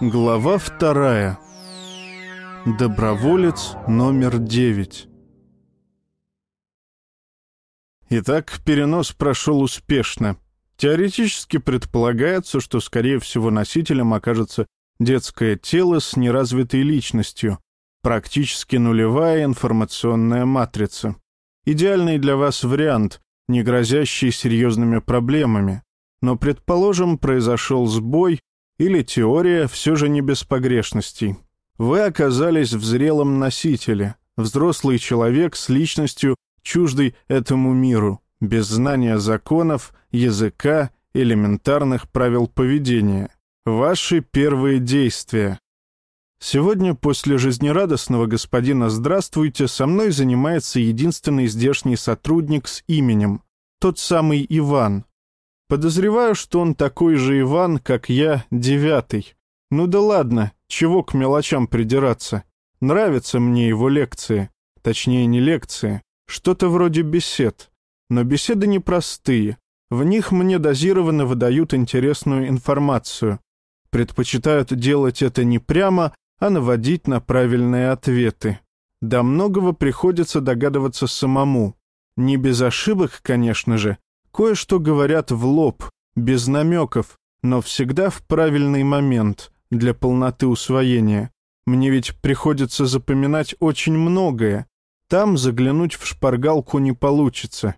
Глава вторая. Доброволец номер девять. Итак, перенос прошел успешно. Теоретически предполагается, что, скорее всего, носителем окажется детское тело с неразвитой личностью, практически нулевая информационная матрица. Идеальный для вас вариант, не грозящий серьезными проблемами. Но, предположим, произошел сбой, или теория все же не без погрешностей. Вы оказались в зрелом носителе, взрослый человек с личностью, чуждой этому миру, без знания законов, языка, элементарных правил поведения. Ваши первые действия. Сегодня после жизнерадостного господина «Здравствуйте» со мной занимается единственный здешний сотрудник с именем, тот самый Иван, Подозреваю, что он такой же Иван, как я, девятый. Ну да ладно, чего к мелочам придираться. Нравятся мне его лекции. Точнее, не лекции. Что-то вроде бесед. Но беседы непростые. В них мне дозированно выдают интересную информацию. Предпочитают делать это не прямо, а наводить на правильные ответы. До многого приходится догадываться самому. Не без ошибок, конечно же, Кое-что говорят в лоб, без намеков, но всегда в правильный момент, для полноты усвоения. Мне ведь приходится запоминать очень многое. Там заглянуть в шпаргалку не получится.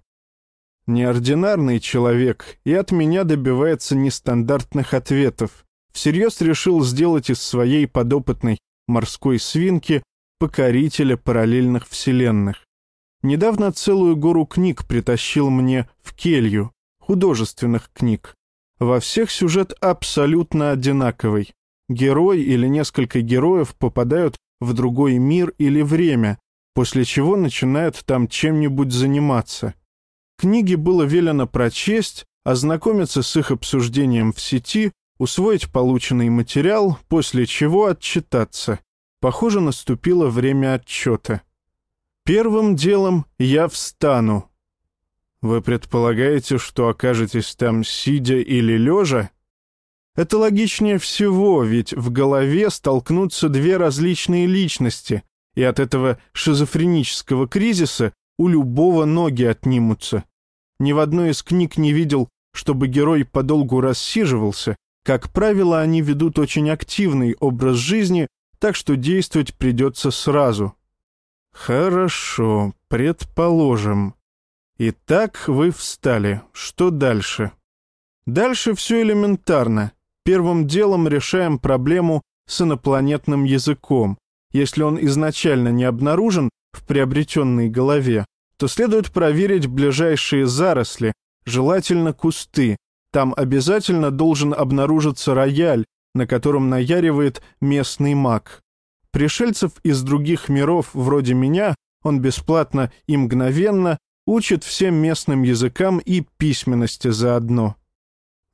Неординарный человек и от меня добивается нестандартных ответов. Всерьез решил сделать из своей подопытной морской свинки покорителя параллельных вселенных. Недавно целую гору книг притащил мне в келью, художественных книг. Во всех сюжет абсолютно одинаковый. Герой или несколько героев попадают в другой мир или время, после чего начинают там чем-нибудь заниматься. Книги было велено прочесть, ознакомиться с их обсуждением в сети, усвоить полученный материал, после чего отчитаться. Похоже, наступило время отчета. Первым делом я встану. Вы предполагаете, что окажетесь там сидя или лежа? Это логичнее всего, ведь в голове столкнутся две различные личности, и от этого шизофренического кризиса у любого ноги отнимутся. Ни в одной из книг не видел, чтобы герой подолгу рассиживался. Как правило, они ведут очень активный образ жизни, так что действовать придется сразу. «Хорошо, предположим. Итак, вы встали. Что дальше?» «Дальше все элементарно. Первым делом решаем проблему с инопланетным языком. Если он изначально не обнаружен в приобретенной голове, то следует проверить ближайшие заросли, желательно кусты. Там обязательно должен обнаружиться рояль, на котором наяривает местный маг. Пришельцев из других миров, вроде меня, он бесплатно и мгновенно учит всем местным языкам и письменности заодно.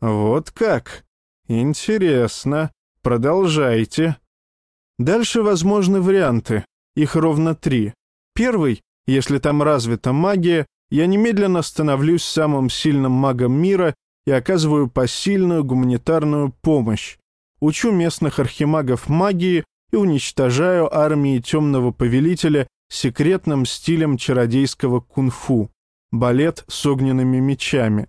Вот как? Интересно. Продолжайте. Дальше возможны варианты. Их ровно три. Первый, если там развита магия, я немедленно становлюсь самым сильным магом мира и оказываю посильную гуманитарную помощь. Учу местных архимагов магии, и уничтожаю армии темного повелителя секретным стилем чародейского кунг-фу, балет с огненными мечами.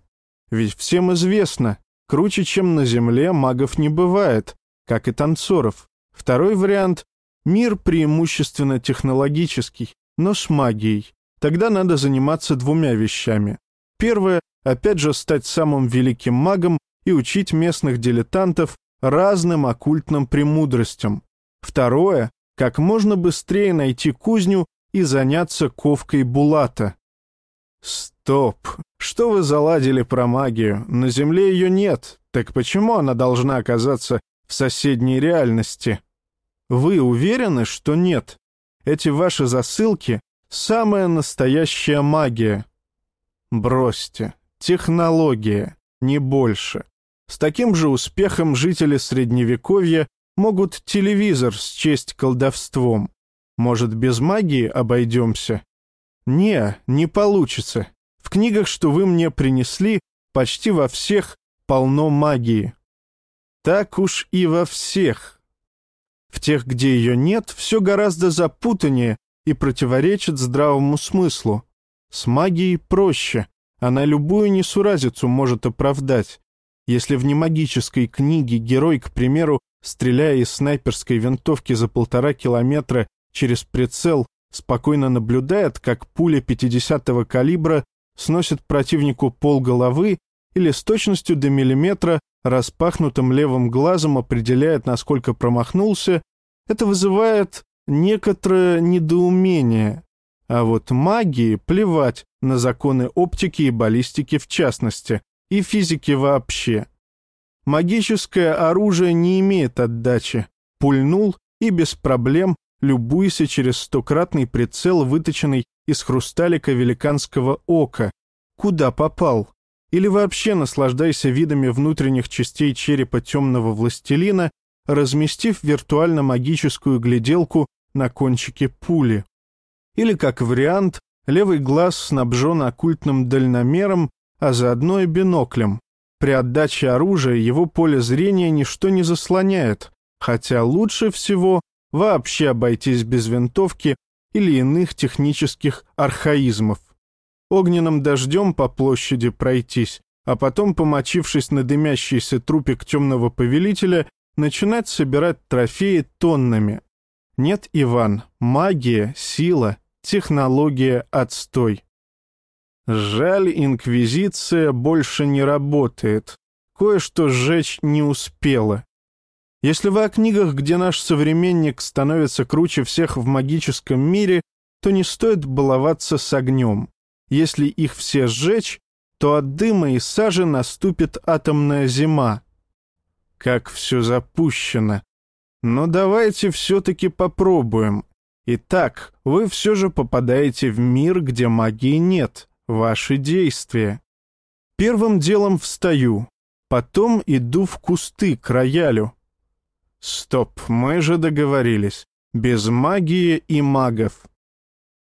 Ведь всем известно, круче, чем на земле, магов не бывает, как и танцоров. Второй вариант — мир преимущественно технологический, но с магией. Тогда надо заниматься двумя вещами. Первое — опять же стать самым великим магом и учить местных дилетантов разным оккультным премудростям, Второе — как можно быстрее найти кузню и заняться ковкой булата. Стоп! Что вы заладили про магию? На Земле ее нет. Так почему она должна оказаться в соседней реальности? Вы уверены, что нет? Эти ваши засылки — самая настоящая магия. Бросьте. Технология. Не больше. С таким же успехом жители Средневековья могут телевизор счесть колдовством. Может, без магии обойдемся? Не, не получится. В книгах, что вы мне принесли, почти во всех полно магии. Так уж и во всех. В тех, где ее нет, все гораздо запутаннее и противоречит здравому смыслу. С магией проще, она любую несуразицу может оправдать. Если в немагической книге герой, к примеру, стреляя из снайперской винтовки за полтора километра через прицел, спокойно наблюдает, как пуля 50-го калибра сносит противнику пол головы или с точностью до миллиметра распахнутым левым глазом определяет, насколько промахнулся, это вызывает некоторое недоумение. А вот магии плевать на законы оптики и баллистики в частности, и физики вообще. Магическое оружие не имеет отдачи. Пульнул и без проблем любуйся через стократный прицел, выточенный из хрусталика великанского ока. Куда попал? Или вообще наслаждайся видами внутренних частей черепа темного властелина, разместив виртуально-магическую гляделку на кончике пули. Или, как вариант, левый глаз снабжен оккультным дальномером, а заодно и биноклем. При отдаче оружия его поле зрения ничто не заслоняет, хотя лучше всего вообще обойтись без винтовки или иных технических архаизмов. Огненным дождем по площади пройтись, а потом, помочившись на дымящийся трупик темного повелителя, начинать собирать трофеи тоннами. Нет, Иван, магия, сила, технология отстой. Жаль, инквизиция больше не работает. Кое-что сжечь не успела. Если вы о книгах, где наш современник становится круче всех в магическом мире, то не стоит баловаться с огнем. Если их все сжечь, то от дыма и сажи наступит атомная зима. Как все запущено. Но давайте все-таки попробуем. Итак, вы все же попадаете в мир, где магии нет. Ваши действия. Первым делом встаю, потом иду в кусты к роялю. Стоп, мы же договорились. Без магии и магов.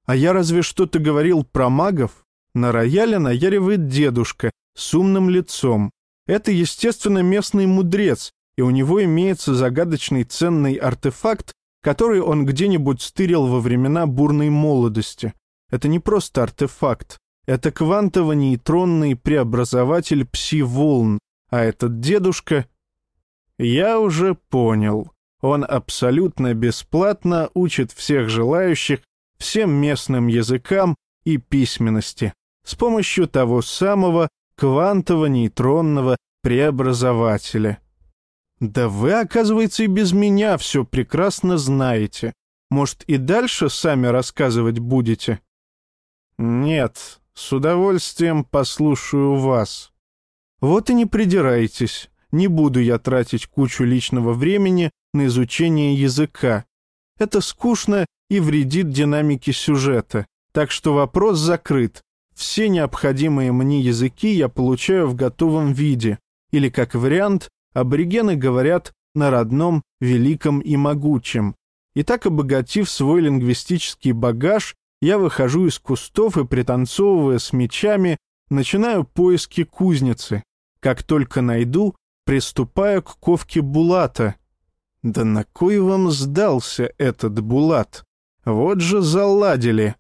А я разве что-то говорил про магов? На рояле наяривает дедушка с умным лицом. Это, естественно, местный мудрец, и у него имеется загадочный ценный артефакт, который он где-нибудь стырил во времена бурной молодости. Это не просто артефакт, это квантово-нейтронный преобразователь пси-волн, а этот дедушка я уже понял. Он абсолютно бесплатно учит всех желающих всем местным языкам и письменности с помощью того самого квантово-нейтронного преобразователя. Да вы, оказывается, и без меня все прекрасно знаете. Может, и дальше сами рассказывать будете? Нет, с удовольствием послушаю вас. Вот и не придирайтесь. Не буду я тратить кучу личного времени на изучение языка. Это скучно и вредит динамике сюжета. Так что вопрос закрыт. Все необходимые мне языки я получаю в готовом виде. Или, как вариант, аборигены говорят на родном, великом и могучем. И так, обогатив свой лингвистический багаж, я выхожу из кустов и, пританцовывая с мечами, начинаю поиски кузницы. Как только найду, приступая к ковке Булата. Да на кой вам сдался этот Булат? Вот же заладили.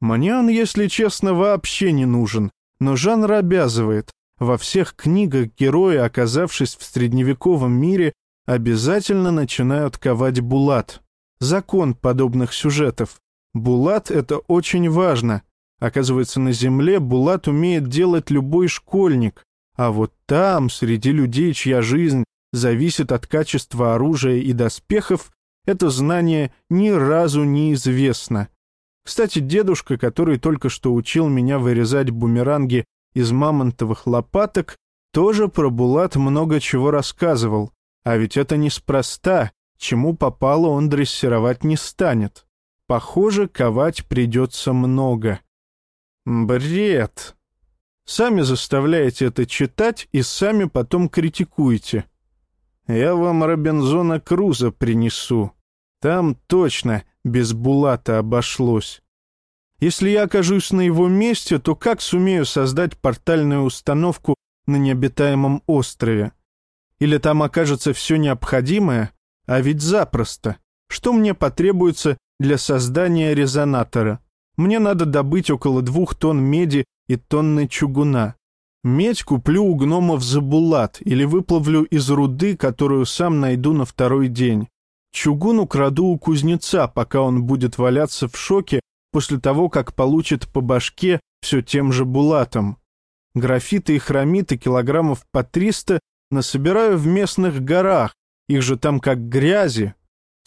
Мне он, если честно, вообще не нужен, но жанр обязывает. Во всех книгах герои, оказавшись в средневековом мире, обязательно начинают ковать булат. Закон подобных сюжетов. Булат — это очень важно. Оказывается, на Земле булат умеет делать любой школьник. А вот там, среди людей, чья жизнь зависит от качества оружия и доспехов, это знание ни разу не известно. Кстати, дедушка, который только что учил меня вырезать бумеранги из мамонтовых лопаток, тоже про Булат много чего рассказывал. А ведь это неспроста, чему попало он дрессировать не станет. Похоже, ковать придется много. Бред! Сами заставляете это читать и сами потом критикуете. Я вам Робинзона Круза принесу. Там точно без Булата обошлось. Если я окажусь на его месте, то как сумею создать портальную установку на необитаемом острове? Или там окажется все необходимое, А ведь запросто. Что мне потребуется для создания резонатора? Мне надо добыть около двух тонн меди и тонны чугуна. Медь куплю у гномов за булат или выплавлю из руды, которую сам найду на второй день. Чугун украду у кузнеца, пока он будет валяться в шоке после того, как получит по башке все тем же булатом. Графиты и хромиты килограммов по триста насобираю в местных горах, их же там как грязи.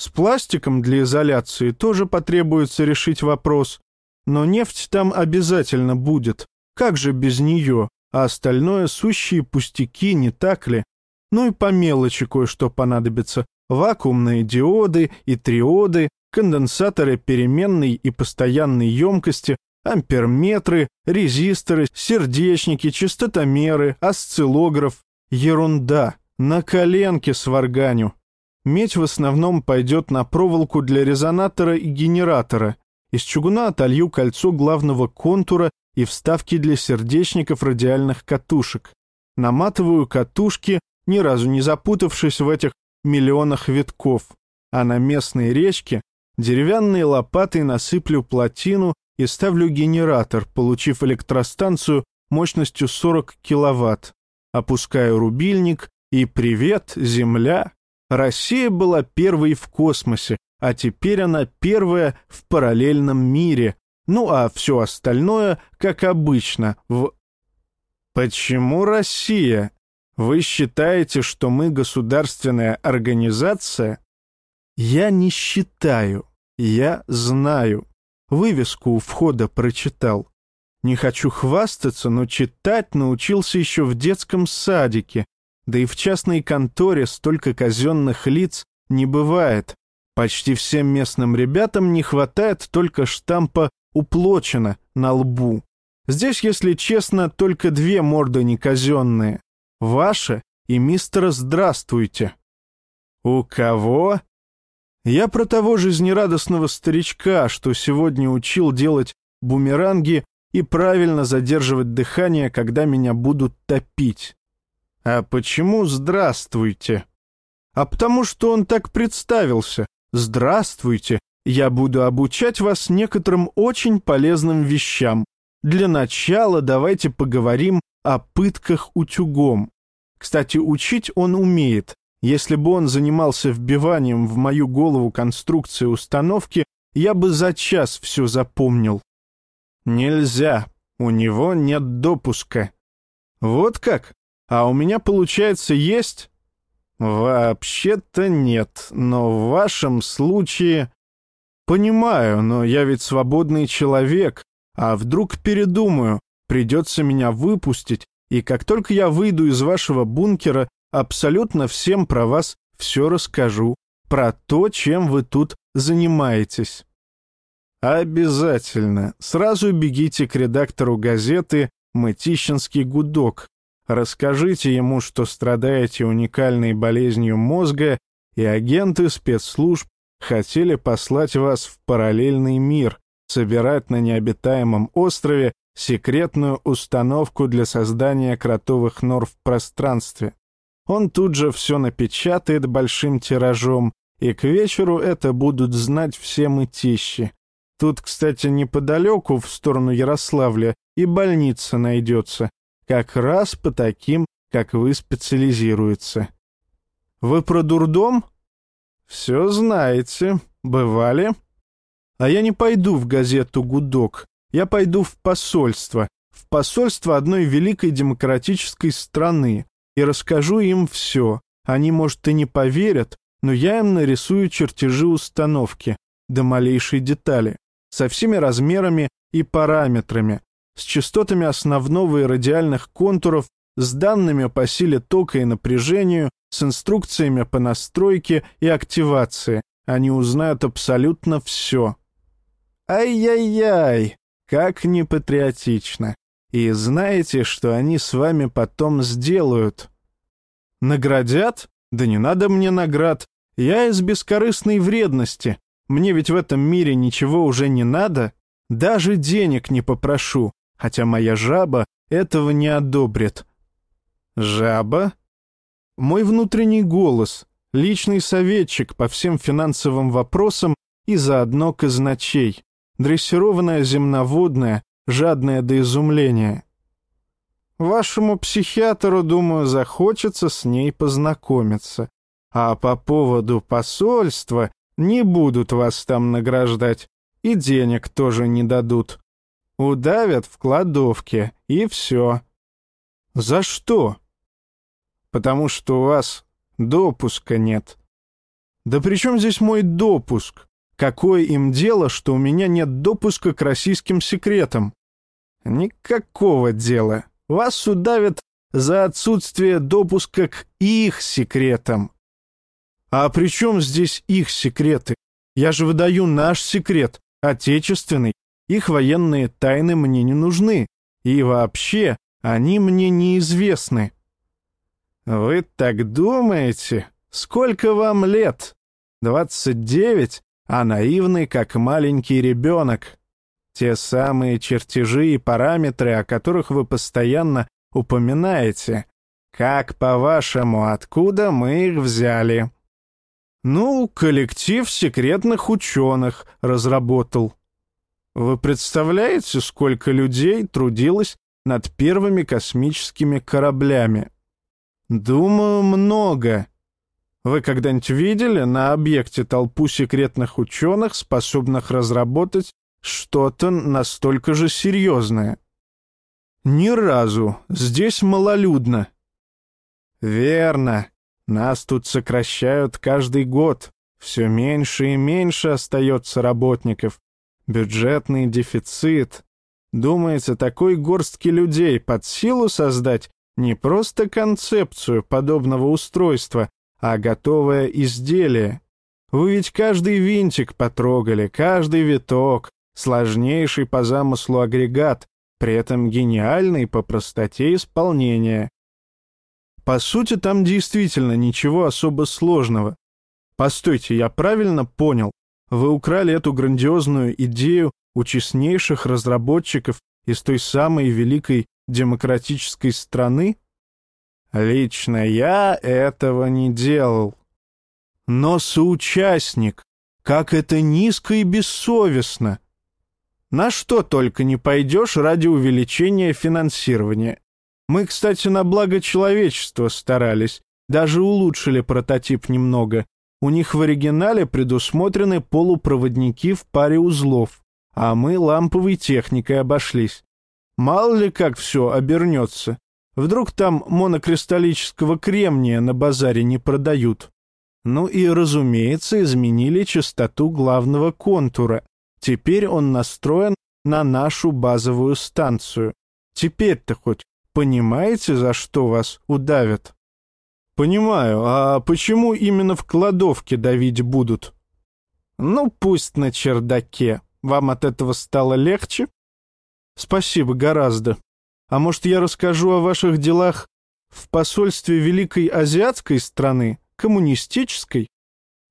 С пластиком для изоляции тоже потребуется решить вопрос, но нефть там обязательно будет, как же без нее? а остальное — сущие пустяки, не так ли? Ну и по мелочи кое-что понадобится. Вакуумные диоды и триоды, конденсаторы переменной и постоянной емкости, амперметры, резисторы, сердечники, частотомеры, осциллограф. Ерунда. На коленке сварганю. Медь в основном пойдет на проволоку для резонатора и генератора. Из чугуна отолью кольцо главного контура и вставки для сердечников радиальных катушек. Наматываю катушки, ни разу не запутавшись в этих миллионах витков. А на местной речке деревянной лопатой насыплю плотину и ставлю генератор, получив электростанцию мощностью 40 киловатт. Опускаю рубильник и привет, Земля! Россия была первой в космосе, а теперь она первая в параллельном мире, ну а все остальное, как обычно, в... Почему Россия? Вы считаете, что мы государственная организация? Я не считаю, я знаю. Вывеску у входа прочитал. Не хочу хвастаться, но читать научился еще в детском садике, да и в частной конторе столько казенных лиц не бывает. Почти всем местным ребятам не хватает только штампа уплочено на лбу. Здесь, если честно, только две морды неказенные. Ваша и мистера «Здравствуйте». «У кого?» Я про того жизнерадостного старичка, что сегодня учил делать бумеранги и правильно задерживать дыхание, когда меня будут топить. А почему «Здравствуйте»? А потому что он так представился. «Здравствуйте, я буду обучать вас некоторым очень полезным вещам. Для начала давайте поговорим о пытках утюгом. Кстати, учить он умеет. Если бы он занимался вбиванием в мою голову конструкции установки, я бы за час все запомнил. Нельзя, у него нет допуска. Вот как? А у меня, получается, есть? Вообще-то нет, но в вашем случае... «Понимаю, но я ведь свободный человек, а вдруг передумаю, придется меня выпустить, и как только я выйду из вашего бункера, абсолютно всем про вас все расскажу, про то, чем вы тут занимаетесь». «Обязательно. Сразу бегите к редактору газеты «Мытищинский гудок». Расскажите ему, что страдаете уникальной болезнью мозга, и агенты спецслужб хотели послать вас в параллельный мир, собирать на необитаемом острове секретную установку для создания кротовых нор в пространстве. Он тут же все напечатает большим тиражом, и к вечеру это будут знать все мытищи. Тут, кстати, неподалеку, в сторону Ярославля, и больница найдется, как раз по таким, как вы специализируется. Вы про дурдом? «Все знаете. Бывали?» «А я не пойду в газету «Гудок». Я пойду в посольство, в посольство одной великой демократической страны, и расскажу им все. Они, может, и не поверят, но я им нарисую чертежи установки до малейшей детали, со всеми размерами и параметрами, с частотами основного и радиальных контуров, с данными по силе тока и напряжению, с инструкциями по настройке и активации. Они узнают абсолютно все. Ай-яй-яй, как непатриотично. И знаете, что они с вами потом сделают? Наградят? Да не надо мне наград. Я из бескорыстной вредности. Мне ведь в этом мире ничего уже не надо. Даже денег не попрошу, хотя моя жаба этого не одобрит. Жаба? Мой внутренний голос. Личный советчик по всем финансовым вопросам и заодно казначей. Дрессированная земноводная, жадная до изумления. Вашему психиатру, думаю, захочется с ней познакомиться. А по поводу посольства не будут вас там награждать, и денег тоже не дадут. Удавят в кладовке, и все. За что? Потому что у вас допуска нет. Да при чем здесь мой допуск? Какое им дело, что у меня нет допуска к российским секретам? Никакого дела. Вас удавят за отсутствие допуска к их секретам. А при чем здесь их секреты? Я же выдаю наш секрет, отечественный. Их военные тайны мне не нужны. И вообще, они мне неизвестны. Вы так думаете? Сколько вам лет? Двадцать девять, а наивный, как маленький ребенок. Те самые чертежи и параметры, о которых вы постоянно упоминаете. Как, по-вашему, откуда мы их взяли? Ну, коллектив секретных ученых разработал. Вы представляете, сколько людей трудилось над первыми космическими кораблями? Думаю, много. Вы когда-нибудь видели на объекте толпу секретных ученых, способных разработать что-то настолько же серьезное? Ни разу. Здесь малолюдно. Верно. Нас тут сокращают каждый год. Все меньше и меньше остается работников. Бюджетный дефицит. Думается, такой горстки людей под силу создать не просто концепцию подобного устройства, а готовое изделие. Вы ведь каждый винтик потрогали, каждый виток, сложнейший по замыслу агрегат, при этом гениальный по простоте исполнения. По сути, там действительно ничего особо сложного. Постойте, я правильно понял? Вы украли эту грандиозную идею у честнейших разработчиков из той самой великой демократической страны? Лично я этого не делал. Но соучастник, как это низко и бессовестно. На что только не пойдешь ради увеличения финансирования. Мы, кстати, на благо человечества старались, даже улучшили прототип немного. У них в оригинале предусмотрены полупроводники в паре узлов, а мы ламповой техникой обошлись. Мало ли как все обернется. Вдруг там монокристаллического кремния на базаре не продают. Ну и, разумеется, изменили частоту главного контура. Теперь он настроен на нашу базовую станцию. Теперь-то хоть Понимаете, за что вас удавят? Понимаю, а почему именно в кладовке давить будут? Ну, пусть на чердаке. Вам от этого стало легче? Спасибо, гораздо. А может, я расскажу о ваших делах в посольстве Великой Азиатской страны, коммунистической?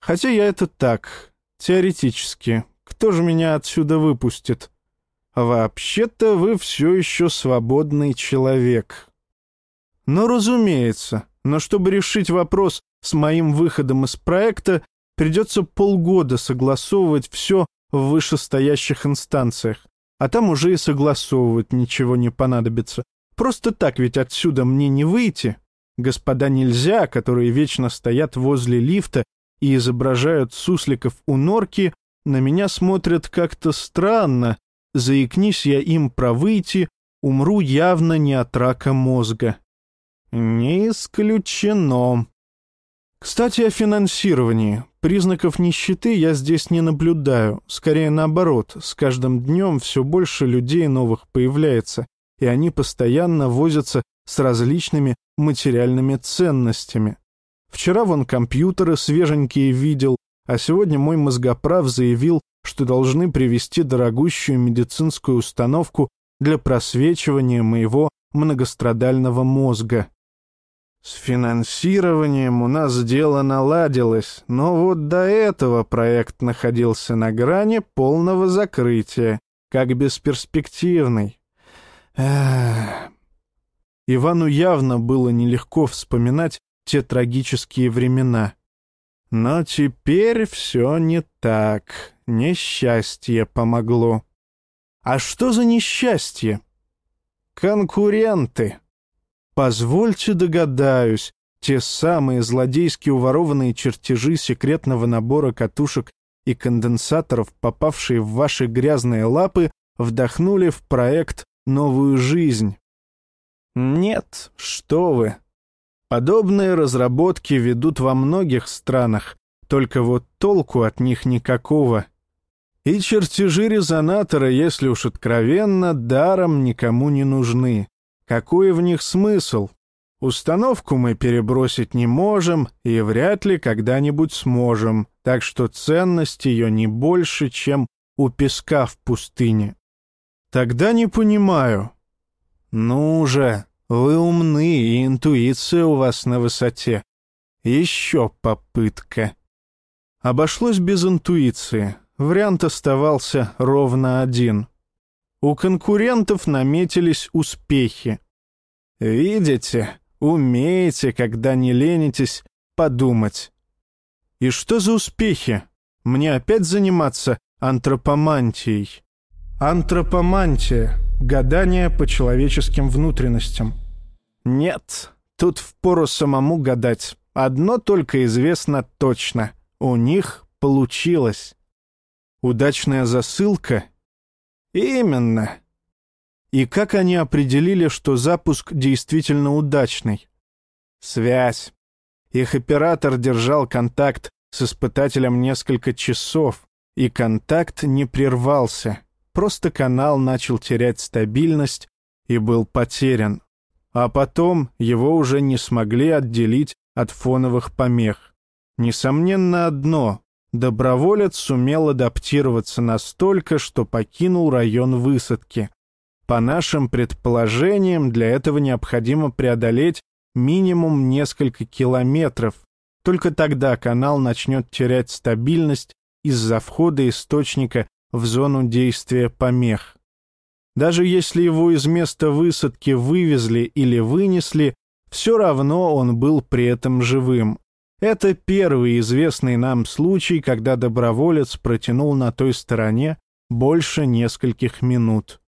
Хотя я это так, теоретически. Кто же меня отсюда выпустит? Вообще-то вы все еще свободный человек. Ну, разумеется, но чтобы решить вопрос с моим выходом из проекта, придется полгода согласовывать все в вышестоящих инстанциях, а там уже и согласовывать ничего не понадобится. Просто так ведь отсюда мне не выйти. Господа нельзя, которые вечно стоят возле лифта и изображают сусликов у норки, на меня смотрят как-то странно, заикнись я им про выйти, умру явно не от рака мозга. Не исключено. Кстати, о финансировании. Признаков нищеты я здесь не наблюдаю. Скорее наоборот, с каждым днем все больше людей новых появляется, и они постоянно возятся с различными материальными ценностями. Вчера вон компьютеры свеженькие видел, а сегодня мой мозгоправ заявил, что должны привезти дорогущую медицинскую установку для просвечивания моего многострадального мозга. С финансированием у нас дело наладилось, но вот до этого проект находился на грани полного закрытия, как бесперспективный. Эх. Ивану явно было нелегко вспоминать те трагические времена. Но теперь все не так. Несчастье помогло. А что за несчастье? Конкуренты. Позвольте догадаюсь, те самые злодейски уворованные чертежи секретного набора катушек и конденсаторов, попавшие в ваши грязные лапы, вдохнули в проект новую жизнь. Нет, что вы. Подобные разработки ведут во многих странах, только вот толку от них никакого. И чертежи резонатора, если уж откровенно, даром никому не нужны. Какой в них смысл? Установку мы перебросить не можем и вряд ли когда-нибудь сможем, так что ценность ее не больше, чем у песка в пустыне. Тогда не понимаю. Ну же, вы умны, и интуиция у вас на высоте. Еще попытка. Обошлось без интуиции. Вариант оставался ровно один. У конкурентов наметились успехи. Видите, Умеете, когда не ленитесь, подумать. И что за успехи? Мне опять заниматься антропомантией. Антропомантия — гадание по человеческим внутренностям. Нет, тут впору самому гадать. Одно только известно точно. У них получилось. Удачная засылка? Именно. И как они определили, что запуск действительно удачный? Связь. Их оператор держал контакт с испытателем несколько часов, и контакт не прервался. Просто канал начал терять стабильность и был потерян. А потом его уже не смогли отделить от фоновых помех. Несомненно одно — доброволец сумел адаптироваться настолько, что покинул район высадки. По нашим предположениям, для этого необходимо преодолеть минимум несколько километров. Только тогда канал начнет терять стабильность из-за входа источника в зону действия помех. Даже если его из места высадки вывезли или вынесли, все равно он был при этом живым. Это первый известный нам случай, когда доброволец протянул на той стороне больше нескольких минут.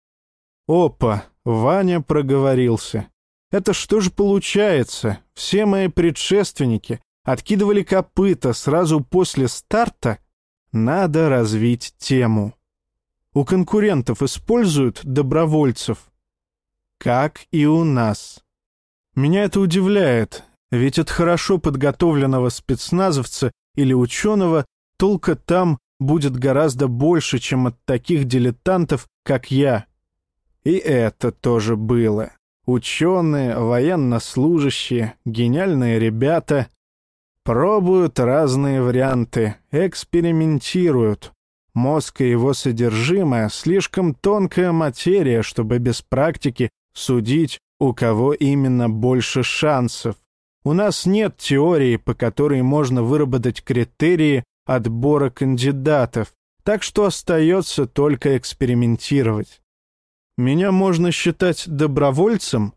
Опа, Ваня проговорился. Это что же получается? Все мои предшественники откидывали копыта сразу после старта? Надо развить тему. У конкурентов используют добровольцев. Как и у нас. Меня это удивляет, ведь от хорошо подготовленного спецназовца или ученого толка там будет гораздо больше, чем от таких дилетантов, как я. И это тоже было. Ученые, военнослужащие, гениальные ребята пробуют разные варианты, экспериментируют. Мозг и его содержимое — слишком тонкая материя, чтобы без практики судить, у кого именно больше шансов. У нас нет теории, по которой можно выработать критерии отбора кандидатов, так что остается только экспериментировать. Меня можно считать добровольцем?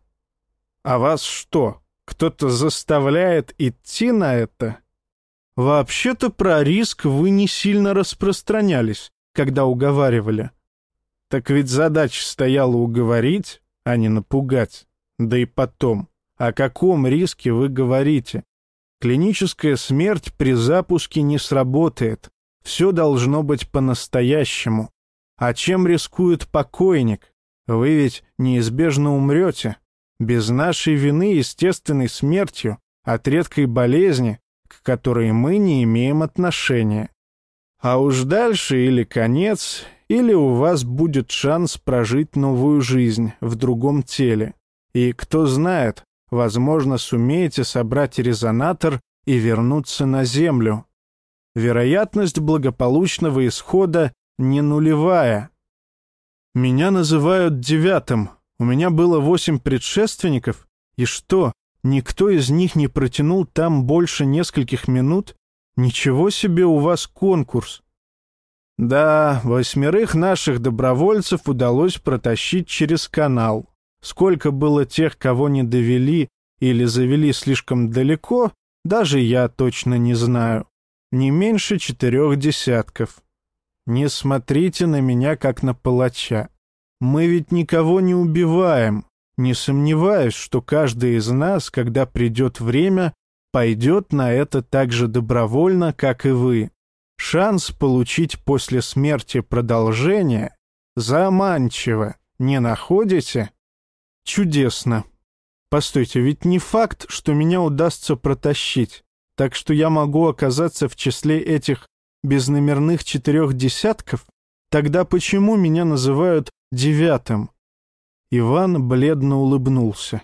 А вас что, кто-то заставляет идти на это? Вообще-то про риск вы не сильно распространялись, когда уговаривали. Так ведь задача стояла уговорить, а не напугать. Да и потом, о каком риске вы говорите? Клиническая смерть при запуске не сработает. Все должно быть по-настоящему. А чем рискует покойник? Вы ведь неизбежно умрете. Без нашей вины естественной смертью от редкой болезни, к которой мы не имеем отношения. А уж дальше или конец, или у вас будет шанс прожить новую жизнь в другом теле. И кто знает, возможно, сумеете собрать резонатор и вернуться на Землю. Вероятность благополучного исхода не нулевая, меня называют девятым. У меня было восемь предшественников. И что, никто из них не протянул там больше нескольких минут? Ничего себе у вас конкурс. Да, восьмерых наших добровольцев удалось протащить через канал. Сколько было тех, кого не довели или завели слишком далеко, даже я точно не знаю. не меньше четырех десятков. Не смотрите на меня, как на палача. Мы ведь никого не убиваем. Не сомневаюсь, что каждый из нас, когда придет время, пойдет на это так же добровольно, как и вы. Шанс получить после смерти продолжение заманчиво, не находите? Чудесно. Постойте, ведь не факт, что меня удастся протащить, так что я могу оказаться в числе этих безномерных четырех десятков? Тогда почему меня называют девятым? Иван бледно улыбнулся.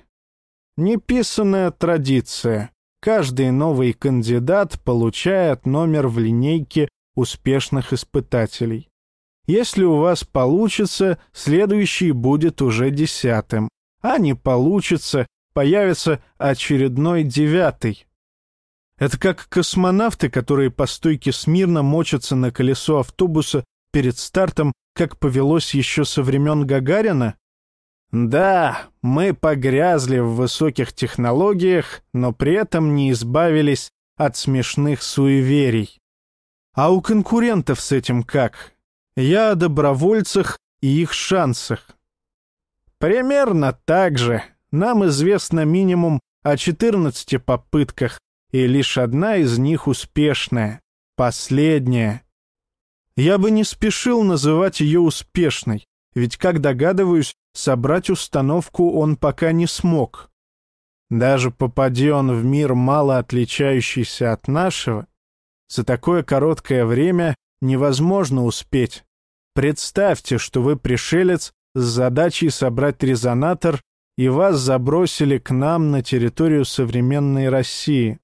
Неписанная традиция. Каждый новый кандидат получает номер в линейке успешных испытателей. Если у вас получится, следующий будет уже десятым, а не получится, появится очередной девятый. Это как космонавты, которые по стойке смирно мочатся на колесо автобуса перед стартом, как повелось еще со времен Гагарина? Да, мы погрязли в высоких технологиях, но при этом не избавились от смешных суеверий. А у конкурентов с этим как? Я о добровольцах и их шансах. Примерно так же. Нам известно минимум о 14 попытках, и лишь одна из них успешная, последняя. Я бы не спешил называть ее успешной, ведь, как догадываюсь, собрать установку он пока не смог. Даже попади он в мир, мало отличающийся от нашего, за такое короткое время невозможно успеть. Представьте, что вы пришелец с задачей собрать резонатор, и вас забросили к нам на территорию современной России.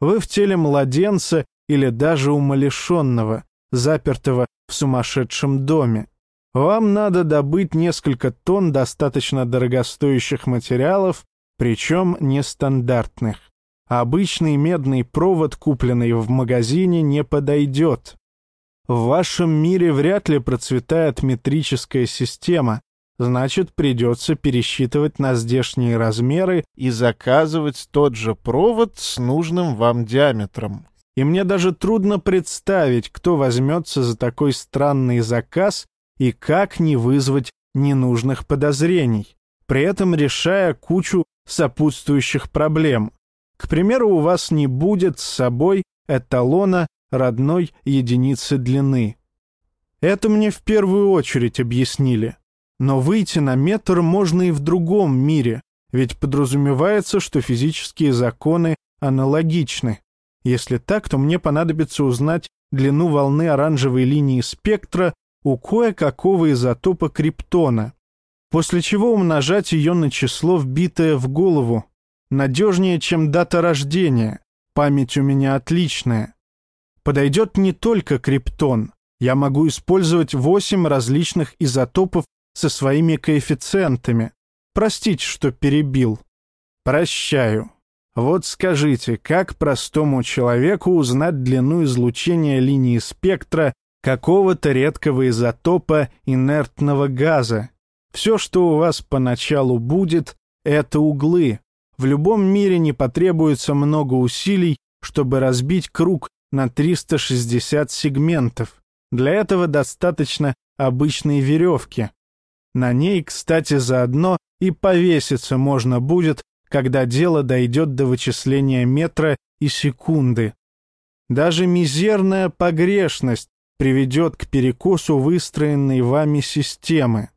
Вы в теле младенца или даже умалишенного, запертого в сумасшедшем доме. Вам надо добыть несколько тонн достаточно дорогостоящих материалов, причем нестандартных. Обычный медный провод, купленный в магазине, не подойдет. В вашем мире вряд ли процветает метрическая система, значит, придется пересчитывать на здешние размеры и заказывать тот же провод с нужным вам диаметром. И мне даже трудно представить, кто возьмется за такой странный заказ и как не вызвать ненужных подозрений, при этом решая кучу сопутствующих проблем. К примеру, у вас не будет с собой эталона родной единицы длины. Это мне в первую очередь объяснили. Но выйти на метр можно и в другом мире, ведь подразумевается, что физические законы аналогичны. Если так, то мне понадобится узнать длину волны оранжевой линии спектра у кое-какого изотопа криптона, после чего умножать ее на число, вбитое в голову. Надежнее, чем дата рождения. Память у меня отличная. Подойдет не только криптон. Я могу использовать восемь различных изотопов со своими коэффициентами. Простите, что перебил. Прощаю. Вот скажите, как простому человеку узнать длину излучения линии спектра какого-то редкого изотопа инертного газа. Все, что у вас поначалу будет, это углы. В любом мире не потребуется много усилий, чтобы разбить круг на 360 сегментов. Для этого достаточно обычной веревки. На ней, кстати, заодно и повеситься можно будет, когда дело дойдет до вычисления метра и секунды. Даже мизерная погрешность приведет к перекосу выстроенной вами системы.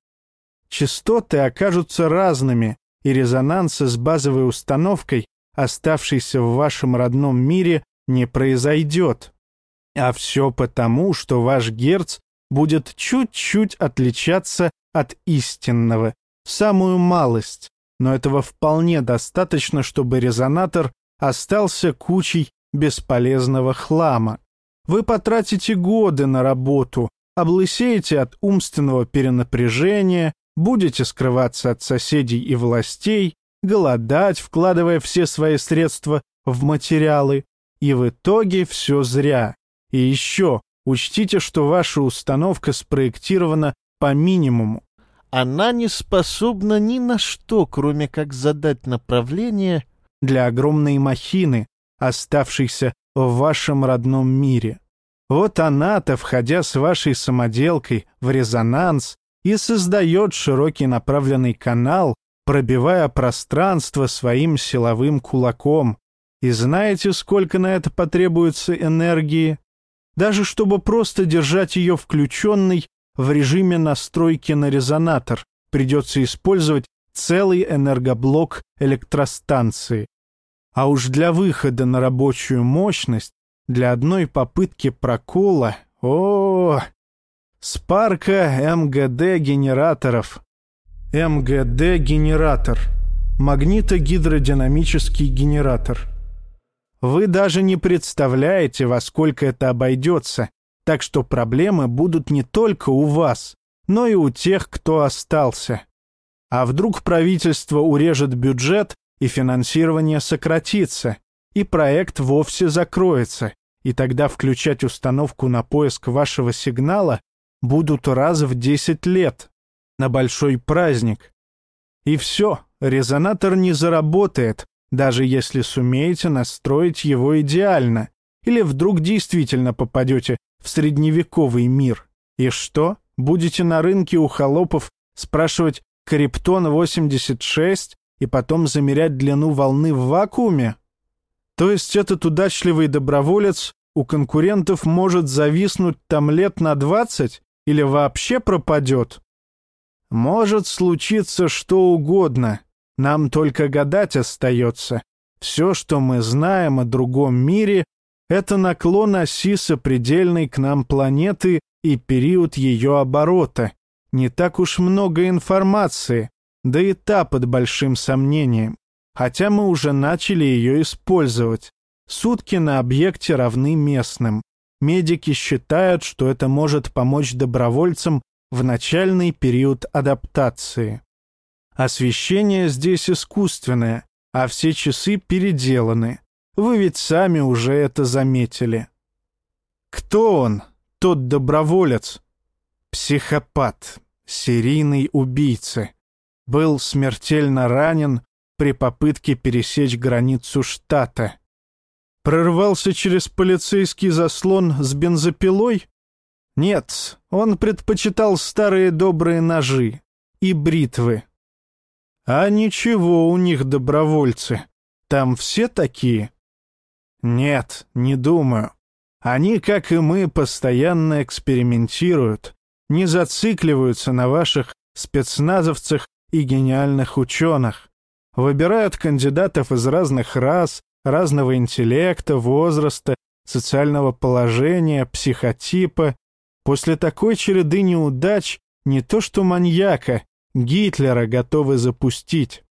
Частоты окажутся разными, и резонанса с базовой установкой, оставшейся в вашем родном мире, не произойдет. А все потому, что ваш герц будет чуть-чуть отличаться от истинного, самую малость, но этого вполне достаточно, чтобы резонатор остался кучей бесполезного хлама. Вы потратите годы на работу, облысеете от умственного перенапряжения, будете скрываться от соседей и властей, голодать, вкладывая все свои средства в материалы, и в итоге все зря. И еще, учтите, что ваша установка спроектирована по минимуму. Она не способна ни на что, кроме как задать направление для огромной махины, оставшейся в вашем родном мире. Вот она-то, входя с вашей самоделкой в резонанс, и создает широкий направленный канал, пробивая пространство своим силовым кулаком. И знаете, сколько на это потребуется энергии? Даже чтобы просто держать ее включенной в режиме настройки на резонатор, придется использовать целый энергоблок электростанции. А уж для выхода на рабочую мощность, для одной попытки прокола, о, Спарка МГД генераторов. МГД генератор. Магнитогидродинамический генератор. Вы даже не представляете, во сколько это обойдется, так что проблемы будут не только у вас, но и у тех, кто остался. А вдруг правительство урежет бюджет и финансирование сократится, и проект вовсе закроется, и тогда включать установку на поиск вашего сигнала будут раз в 10 лет, на большой праздник. И все, резонатор не заработает, даже если сумеете настроить его идеально, или вдруг действительно попадете в средневековый мир. И что, будете на рынке у холопов спрашивать «Криптон-86» и потом замерять длину волны в вакууме? То есть этот удачливый доброволец у конкурентов может зависнуть там лет на двадцать или вообще пропадет? Может случиться что угодно, нам только гадать остается. Все, что мы знаем о другом мире, это наклон оси сопредельной к нам планеты и период ее оборота. Не так уж много информации, да и та под большим сомнением. Хотя мы уже начали ее использовать. Сутки на объекте равны местным. Медики считают, что это может помочь добровольцам в начальный период адаптации. Освещение здесь искусственное, а все часы переделаны. Вы ведь сами уже это заметили. Кто он, тот доброволец? Психопат, серийный убийца. Был смертельно ранен при попытке пересечь границу штата. Прорвался через полицейский заслон с бензопилой? Нет, он предпочитал старые добрые ножи и бритвы. А ничего у них добровольцы. Там все такие? Нет, не думаю. Они, как и мы, постоянно экспериментируют, не зацикливаются на ваших спецназовцах и гениальных ученых. Выбирают кандидатов из разных рас, разного интеллекта, возраста, социального положения, психотипа. После такой череды неудач не то что маньяка, Гитлера готовы запустить.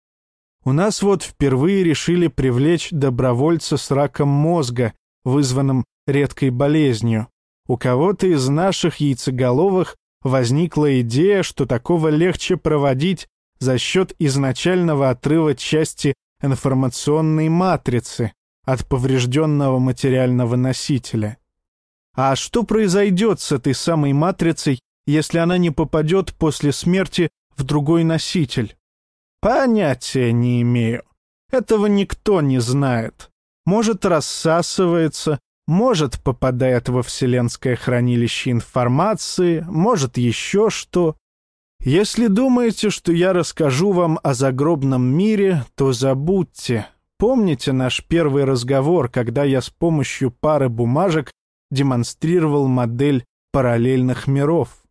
У нас вот впервые решили привлечь добровольца с раком мозга, вызванным редкой болезнью. У кого-то из наших яйцеголовых возникла идея, что такого легче проводить за счет изначального отрыва части информационной матрицы от поврежденного материального носителя. А что произойдет с этой самой матрицей, если она не попадет после смерти в другой носитель? Понятия не имею. Этого никто не знает. Может, рассасывается, может, попадает во вселенское хранилище информации, может, еще что. Если думаете, что я расскажу вам о загробном мире, то забудьте. Помните наш первый разговор, когда я с помощью пары бумажек демонстрировал модель параллельных миров?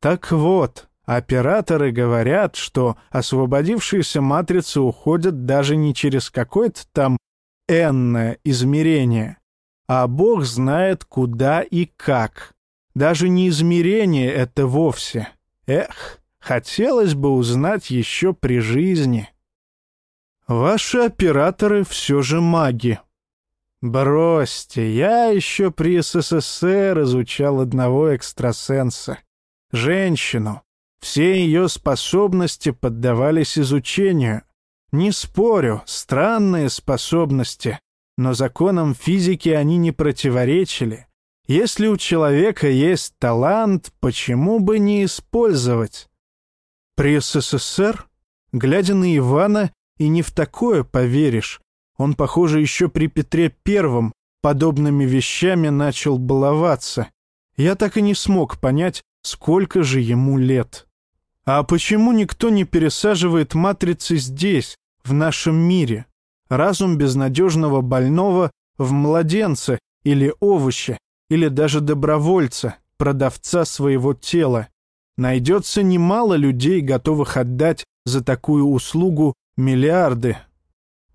Так вот, операторы говорят, что освободившиеся матрицы уходят даже не через какое-то там энное измерение, а Бог знает куда и как. Даже не измерение это вовсе. Эх, Хотелось бы узнать еще при жизни. Ваши операторы все же маги. Бросьте, я еще при СССР изучал одного экстрасенса. Женщину. Все ее способности поддавались изучению. Не спорю, странные способности, но законам физики они не противоречили. Если у человека есть талант, почему бы не использовать? При СССР, глядя на Ивана, и не в такое поверишь. Он, похоже, еще при Петре Первом подобными вещами начал баловаться. Я так и не смог понять, сколько же ему лет. А почему никто не пересаживает матрицы здесь, в нашем мире? Разум безнадежного больного в младенца или овоща, или даже добровольца, продавца своего тела. Найдется немало людей, готовых отдать за такую услугу миллиарды.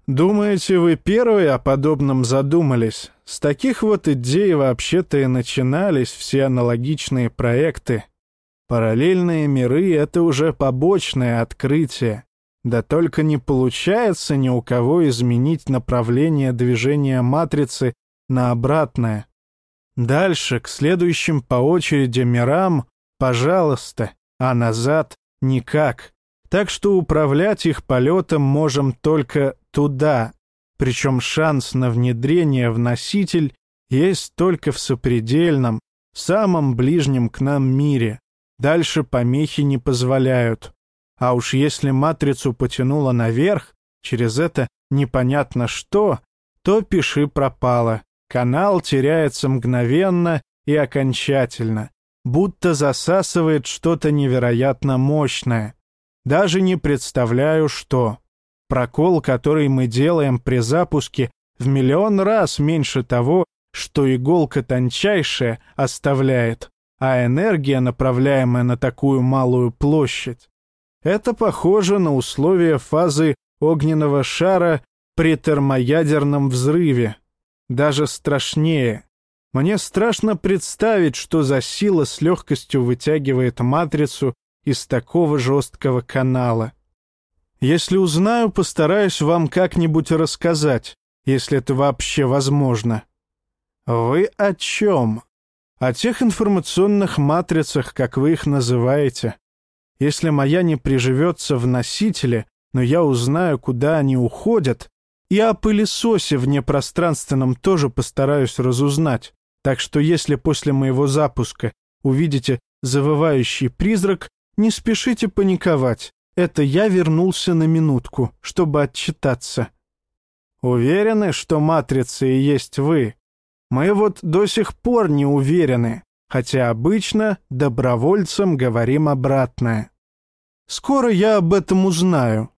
Думаете, вы первые о подобном задумались? С таких вот идей вообще-то и начинались все аналогичные проекты. Параллельные миры — это уже побочное открытие. Да только не получается ни у кого изменить направление движения матрицы на обратное. Дальше, к следующим по очереди мирам, пожалуйста, а назад никак. Так что управлять их полетом можем только туда, причем шанс на внедрение в носитель есть только в сопредельном, самом ближнем к нам мире. Дальше помехи не позволяют. А уж если матрицу потянуло наверх, через это непонятно что, то пиши пропало. Канал теряется мгновенно и окончательно, будто засасывает что-то невероятно мощное. Даже не представляю, что. Прокол, который мы делаем при запуске, в миллион раз меньше того, что иголка тончайшая оставляет, а энергия, направляемая на такую малую площадь. Это похоже на условия фазы огненного шара при термоядерном взрыве. Даже страшнее. Мне страшно представить, что за сила с легкостью вытягивает матрицу из такого жесткого канала. Если узнаю, постараюсь вам как-нибудь рассказать, если это вообще возможно. Вы о чем? О тех информационных матрицах, как вы их называете. Если моя не приживется в носителе, но я узнаю, куда они уходят, и о пылесосе внепространственном тоже постараюсь разузнать. Так что если после моего запуска увидите завывающий призрак, не спешите паниковать. Это я вернулся на минутку, чтобы отчитаться. Уверены, что матрица и есть вы? Мы вот до сих пор не уверены, хотя обычно добровольцам говорим обратное. Скоро я об этом узнаю,